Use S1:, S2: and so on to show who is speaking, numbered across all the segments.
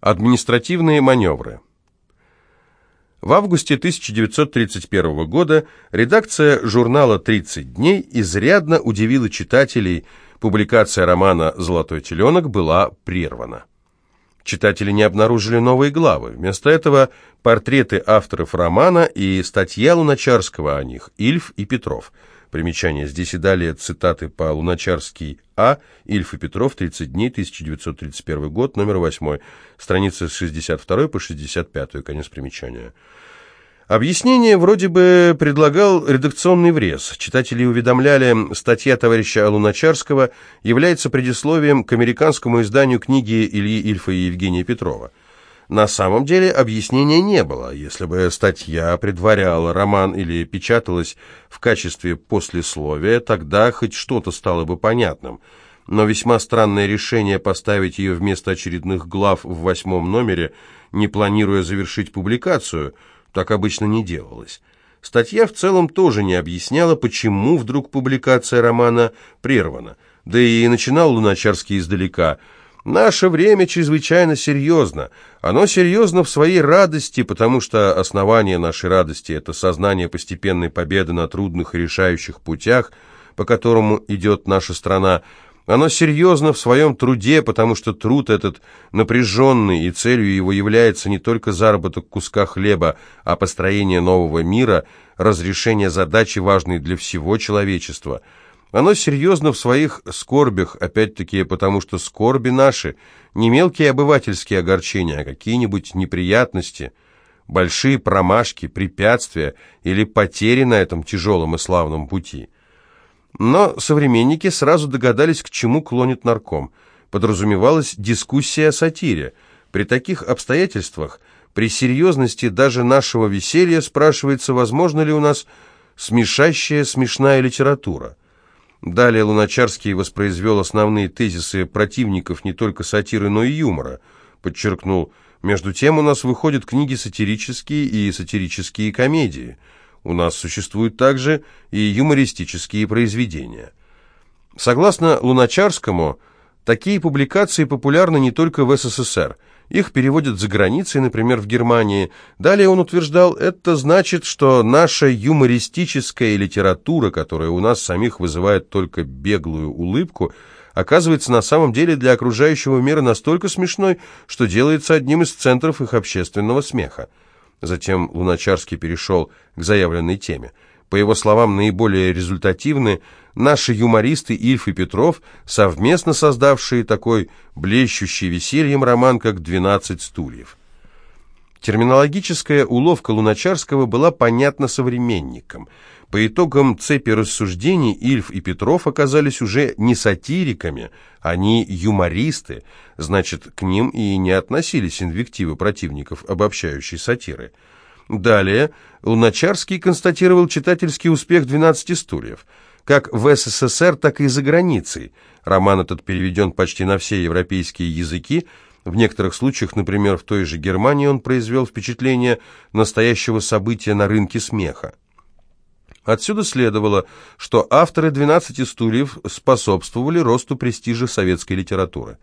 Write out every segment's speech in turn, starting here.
S1: Административные маневры. В августе 1931 года редакция журнала «30 дней» изрядно удивила читателей. Публикация романа «Золотой теленок» была прервана. Читатели не обнаружили новые главы. Вместо этого портреты авторов романа и статья Луначарского о них, Ильф и Петров – Примечание. Здесь и далее цитаты по Луначарский А. Ильф и Петров, 30 дней, 1931 год, номер 8. Страницы с 62 по 65. Конец примечания. Объяснение вроде бы предлагал редакционный врез. Читатели уведомляли, статья товарища Луначарского является предисловием к американскому изданию книги Ильи Ильфа и Евгения Петрова. На самом деле объяснения не было. Если бы статья предваряла роман или печаталась в качестве послесловия, тогда хоть что-то стало бы понятным. Но весьма странное решение поставить ее вместо очередных глав в восьмом номере, не планируя завершить публикацию, так обычно не делалось. Статья в целом тоже не объясняла, почему вдруг публикация романа прервана. Да и начинал Луначарский издалека – Наше время чрезвычайно серьезно. Оно серьезно в своей радости, потому что основание нашей радости – это сознание постепенной победы на трудных и решающих путях, по которому идет наша страна. Оно серьезно в своем труде, потому что труд этот напряженный, и целью его является не только заработок куска хлеба, а построение нового мира, разрешение задачи, важной для всего человечества – оно серьезно в своих скорбях, опять-таки потому, что скорби наши не мелкие обывательские огорчения, а какие-нибудь неприятности, большие промашки, препятствия или потери на этом тяжелом и славном пути. Но современники сразу догадались, к чему клонит нарком. Подразумевалась дискуссия о сатире. При таких обстоятельствах, при серьезности даже нашего веселья спрашивается, возможно ли у нас смешащая смешная литература. Далее Луначарский воспроизвел основные тезисы противников не только сатиры, но и юмора. Подчеркнул, между тем у нас выходят книги сатирические и сатирические комедии. У нас существуют также и юмористические произведения. Согласно Луначарскому, такие публикации популярны не только в СССР – их переводят за границей, например, в Германии. Далее он утверждал, это значит, что наша юмористическая литература, которая у нас самих вызывает только беглую улыбку, оказывается на самом деле для окружающего мира настолько смешной, что делается одним из центров их общественного смеха. Затем Луначарский перешел к заявленной теме. По его словам, наиболее результативны наши юмористы Ильф и Петров, совместно создавшие такой блещущий весельем роман, как «Двенадцать стульев». Терминологическая уловка Луначарского была понятна современникам. По итогам цепи рассуждений Ильф и Петров оказались уже не сатириками, они юмористы, значит, к ним и не относились инвективы противников обобщающей сатиры. Далее Луначарский констатировал читательский успех «12 стульев». Как в СССР, так и за границей. Роман этот переведен почти на все европейские языки. В некоторых случаях, например, в той же Германии он произвел впечатление настоящего события на рынке смеха. Отсюда следовало, что авторы «12 стульев» способствовали росту престижа советской литературы.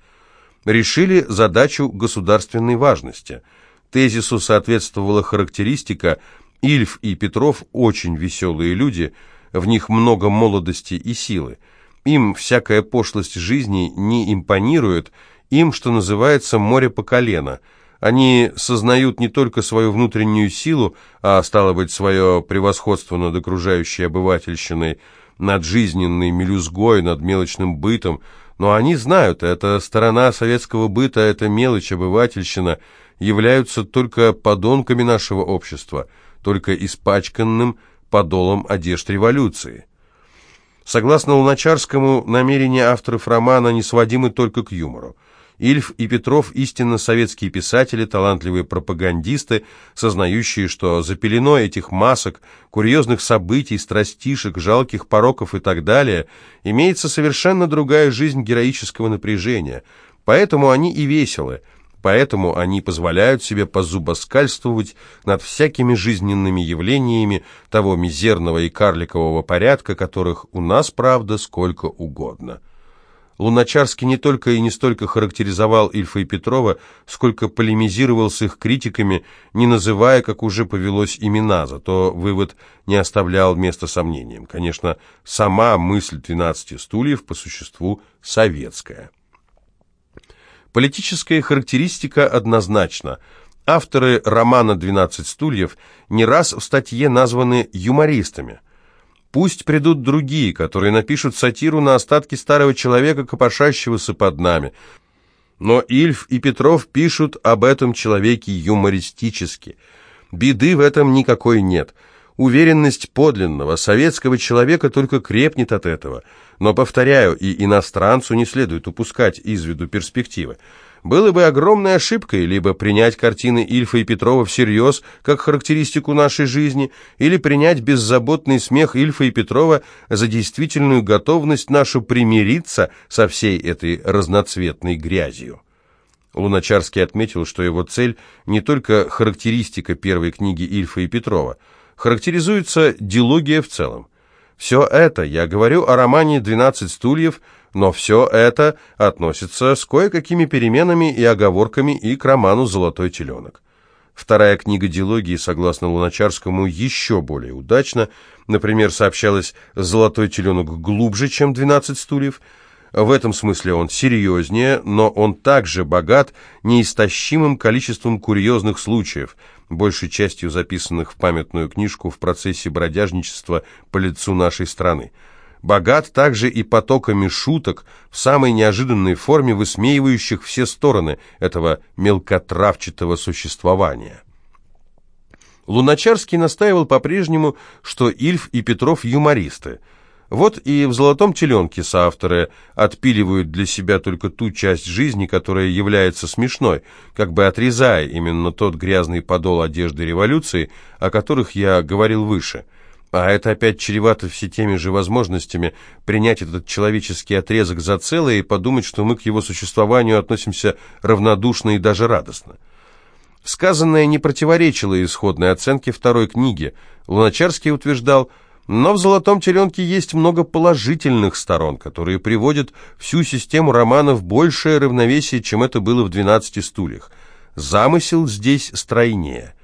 S1: Решили задачу государственной важности – Тезису соответствовала характеристика «Ильф и Петров очень веселые люди, в них много молодости и силы. Им всякая пошлость жизни не импонирует, им, что называется, море по колено. Они сознают не только свою внутреннюю силу, а, стало быть, свое превосходство над окружающей обывательщиной, над жизненной мелюзгой, над мелочным бытом, но они знают, эта сторона советского быта, эта мелочь, обывательщина – являются только подонками нашего общества, только испачканным подолом одежд революции. Согласно Луначарскому, намерения авторов романа не сводимы только к юмору. Ильф и Петров – истинно советские писатели, талантливые пропагандисты, сознающие, что за пеленой этих масок, курьезных событий, страстишек, жалких пороков и так далее имеется совершенно другая жизнь героического напряжения. Поэтому они и веселы – поэтому они позволяют себе позубоскальствовать над всякими жизненными явлениями того мизерного и карликового порядка, которых у нас, правда, сколько угодно. Луначарский не только и не столько характеризовал Ильфа и Петрова, сколько полемизировал с их критиками, не называя, как уже повелось, имена, зато вывод не оставлял места сомнениям. Конечно, сама мысль «12 стульев» по существу советская. Политическая характеристика однозначна. Авторы романа «12 стульев» не раз в статье названы юмористами – Пусть придут другие, которые напишут сатиру на остатки старого человека, копошащегося под нами. Но Ильф и Петров пишут об этом человеке юмористически. Беды в этом никакой нет. Уверенность подлинного советского человека только крепнет от этого. Но, повторяю, и иностранцу не следует упускать из виду перспективы. Было бы огромной ошибкой либо принять картины Ильфа и Петрова всерьез, как характеристику нашей жизни, или принять беззаботный смех Ильфа и Петрова за действительную готовность нашу примириться со всей этой разноцветной грязью. Луначарский отметил, что его цель не только характеристика первой книги Ильфа и Петрова, характеризуется дилогия в целом. Все это, я говорю о романе «12 стульев», но все это относится с кое-какими переменами и оговорками и к роману «Золотой теленок». Вторая книга дилогии, согласно Луначарскому, еще более удачна. Например, сообщалось «Золотой теленок» глубже, чем «12 стульев». В этом смысле он серьезнее, но он также богат неистощимым количеством курьезных случаев, большей частью записанных в памятную книжку в процессе бродяжничества по лицу нашей страны богат также и потоками шуток в самой неожиданной форме, высмеивающих все стороны этого мелкотравчатого существования. Луначарский настаивал по-прежнему, что Ильф и Петров юмористы. Вот и в «Золотом теленке» соавторы отпиливают для себя только ту часть жизни, которая является смешной, как бы отрезая именно тот грязный подол одежды революции, о которых я говорил выше – а это опять чревато все теми же возможностями принять этот человеческий отрезок за целое и подумать, что мы к его существованию относимся равнодушно и даже радостно. Сказанное не противоречило исходной оценке второй книги. Луначарский утверждал, но в «Золотом теленке» есть много положительных сторон, которые приводят всю систему романа в большее равновесие, чем это было в «Двенадцати стульях». Замысел здесь стройнее.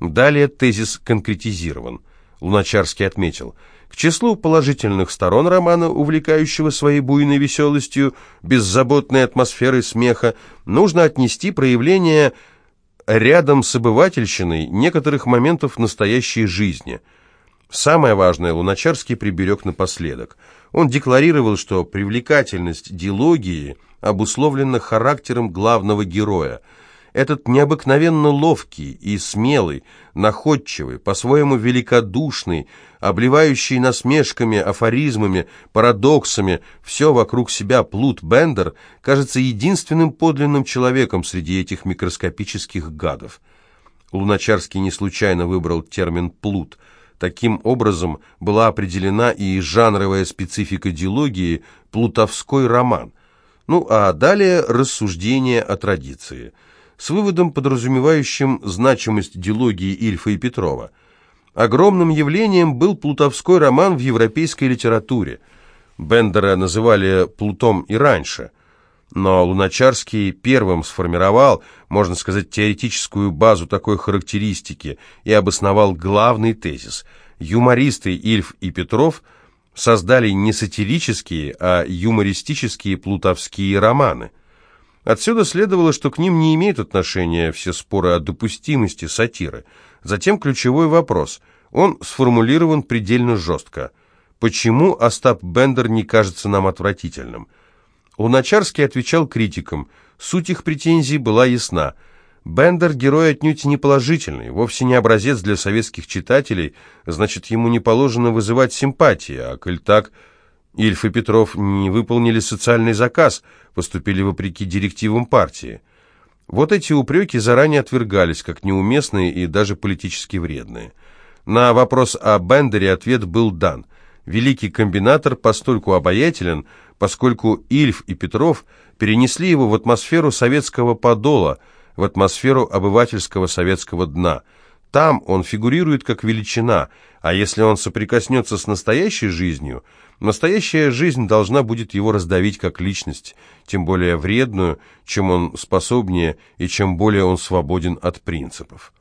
S1: Далее тезис конкретизирован. Луначарский отметил. К числу положительных сторон романа, увлекающего своей буйной веселостью, беззаботной атмосферой смеха, нужно отнести проявление рядом с обывательщиной некоторых моментов настоящей жизни. Самое важное Луначарский приберег напоследок. Он декларировал, что привлекательность дилогии обусловлена характером главного героя – этот необыкновенно ловкий и смелый, находчивый, по-своему великодушный, обливающий насмешками, афоризмами, парадоксами, все вокруг себя плут Бендер, кажется единственным подлинным человеком среди этих микроскопических гадов. Луначарский не случайно выбрал термин «плут». Таким образом была определена и жанровая специфика дилогии «плутовской роман». Ну а далее рассуждение о традиции – с выводом, подразумевающим значимость дилогии Ильфа и Петрова. Огромным явлением был плутовской роман в европейской литературе. Бендера называли Плутом и раньше, но Луначарский первым сформировал, можно сказать, теоретическую базу такой характеристики и обосновал главный тезис. Юмористы Ильф и Петров создали не сатирические, а юмористические плутовские романы – Отсюда следовало, что к ним не имеют отношения все споры о допустимости сатиры. Затем ключевой вопрос. Он сформулирован предельно жестко. Почему Остап Бендер не кажется нам отвратительным? Луначарский отвечал критикам. Суть их претензий была ясна. Бендер – герой отнюдь не положительный, вовсе не образец для советских читателей, значит, ему не положено вызывать симпатии, а коль так – Ильф и Петров не выполнили социальный заказ, поступили вопреки директивам партии. Вот эти упреки заранее отвергались, как неуместные и даже политически вредные. На вопрос о Бендере ответ был дан. Великий комбинатор постольку обаятелен, поскольку Ильф и Петров перенесли его в атмосферу советского подола, в атмосферу обывательского советского дна. Там он фигурирует как величина, а если он соприкоснется с настоящей жизнью – Настоящая жизнь должна будет его раздавить как личность, тем более вредную, чем он способнее и чем более он свободен от принципов.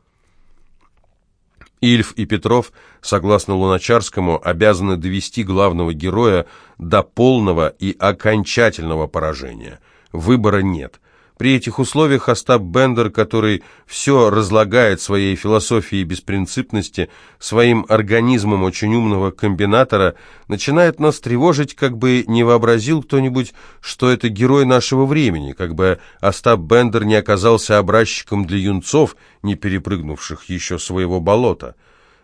S1: Ильф и Петров, согласно Луначарскому, обязаны довести главного героя до полного и окончательного поражения. Выбора нет – при этих условиях Остап Бендер, который все разлагает своей философией беспринципности, своим организмом очень умного комбинатора, начинает нас тревожить, как бы не вообразил кто-нибудь, что это герой нашего времени, как бы Остап Бендер не оказался образчиком для юнцов, не перепрыгнувших еще своего болота.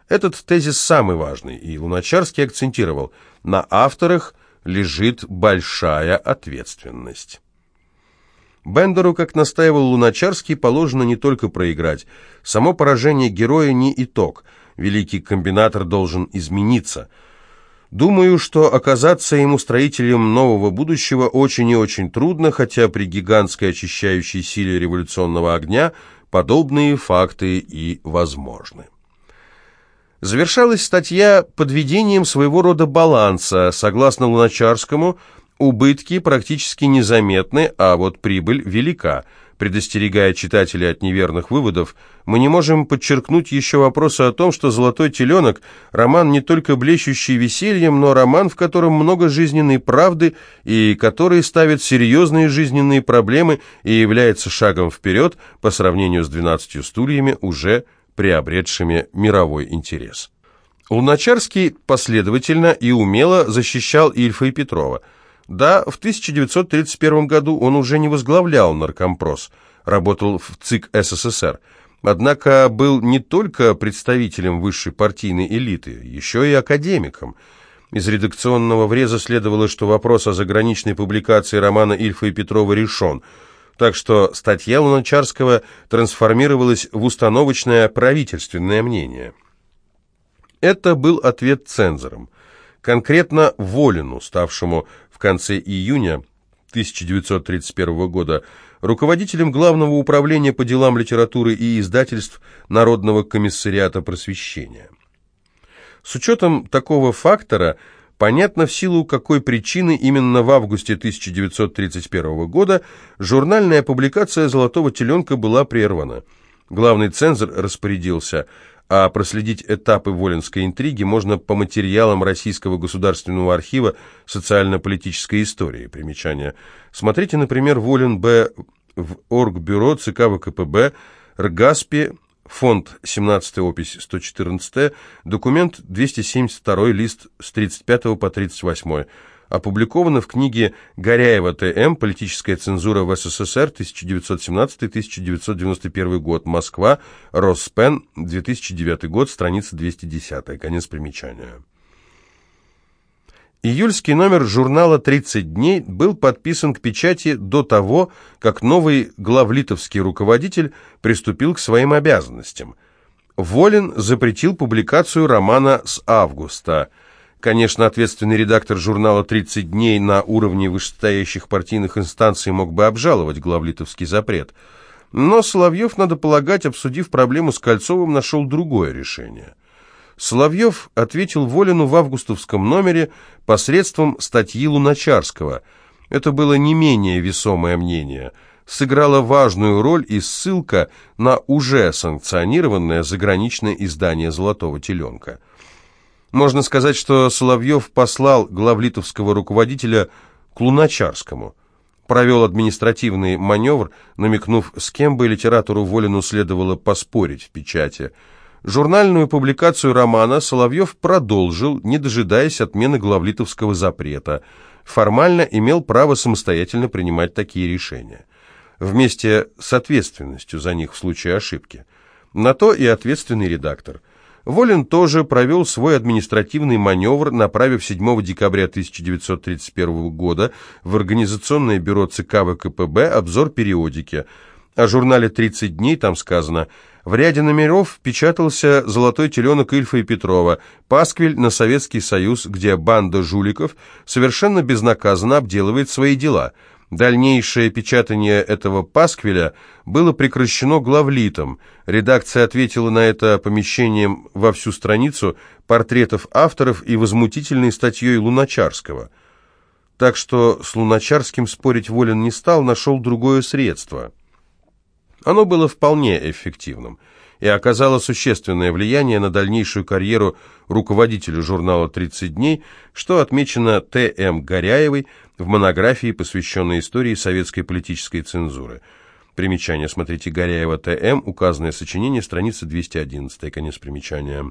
S1: Этот тезис самый важный, и Луначарский акцентировал, на авторах лежит большая ответственность. Бендеру, как настаивал Луначарский, положено не только проиграть. Само поражение героя не итог. Великий комбинатор должен измениться. Думаю, что оказаться ему строителем нового будущего очень и очень трудно, хотя при гигантской очищающей силе революционного огня подобные факты и возможны. Завершалась статья подведением своего рода баланса. Согласно Луначарскому, Убытки практически незаметны, а вот прибыль велика. Предостерегая читателей от неверных выводов, мы не можем подчеркнуть еще вопросы о том, что «Золотой теленок» – роман не только блещущий весельем, но роман, в котором много жизненной правды и который ставит серьезные жизненные проблемы и является шагом вперед по сравнению с «Двенадцатью стульями», уже приобретшими мировой интерес. Луначарский последовательно и умело защищал Ильфа и Петрова – да, в 1931 году он уже не возглавлял наркомпрос, работал в ЦИК СССР, однако был не только представителем высшей партийной элиты, еще и академиком. Из редакционного вреза следовало, что вопрос о заграничной публикации романа Ильфа и Петрова решен, так что статья Луначарского трансформировалась в установочное правительственное мнение. Это был ответ цензорам конкретно Волину, ставшему конце июня 1931 года руководителем Главного управления по делам литературы и издательств Народного комиссариата просвещения. С учетом такого фактора, понятно в силу какой причины именно в августе 1931 года журнальная публикация «Золотого теленка» была прервана. Главный цензор распорядился – а проследить этапы Воленской интриги можно по материалам Российского государственного архива социально-политической истории. Примечание. Смотрите, например, Волин Б. в Оргбюро ЦК ВКПБ, РГАСПи, фонд 17 опись 114, документ 272 лист с 35 по 38 опубликовано в книге Горяева Т.М. «Политическая цензура в СССР. 1917-1991 год. Москва. Роспен. 2009 год. Страница 210». Конец примечания. Июльский номер журнала «30 дней» был подписан к печати до того, как новый главлитовский руководитель приступил к своим обязанностям. Волин запретил публикацию романа с августа – Конечно, ответственный редактор журнала «30 дней» на уровне вышестоящих партийных инстанций мог бы обжаловать главлитовский запрет. Но Соловьев, надо полагать, обсудив проблему с Кольцовым, нашел другое решение. Соловьев ответил Волину в августовском номере посредством статьи Луначарского. Это было не менее весомое мнение. Сыграла важную роль и ссылка на уже санкционированное заграничное издание «Золотого теленка». Можно сказать, что Соловьев послал главлитовского руководителя к Луначарскому. Провел административный маневр, намекнув, с кем бы литературу Волину следовало поспорить в печати. Журнальную публикацию романа Соловьев продолжил, не дожидаясь отмены главлитовского запрета. Формально имел право самостоятельно принимать такие решения. Вместе с ответственностью за них в случае ошибки. На то и ответственный редактор – Волин тоже провел свой административный маневр, направив 7 декабря 1931 года в Организационное бюро ЦК ВКПБ обзор периодики. О журнале «30 дней» там сказано «В ряде номеров печатался «Золотой теленок» Ильфа и Петрова, пасквиль на Советский Союз, где банда жуликов совершенно безнаказанно обделывает свои дела». Дальнейшее печатание этого пасквиля было прекращено главлитом. Редакция ответила на это помещением во всю страницу портретов авторов и возмутительной статьей Луначарского. Так что с Луначарским спорить Волин не стал, нашел другое средство. Оно было вполне эффективным и оказало существенное влияние на дальнейшую карьеру руководителя журнала «30 дней», что отмечено Т.М. Горяевой в монографии, посвященной истории советской политической цензуры. Примечание. Смотрите Горяева Т.М. Указанное сочинение, страница 211. Конец примечания.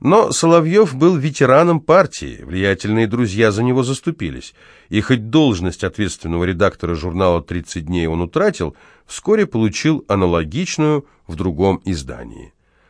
S1: Но Соловьев был ветераном партии, влиятельные друзья за него заступились, и хоть должность ответственного редактора журнала «30 дней» он утратил, вскоре получил аналогичную в другом издании.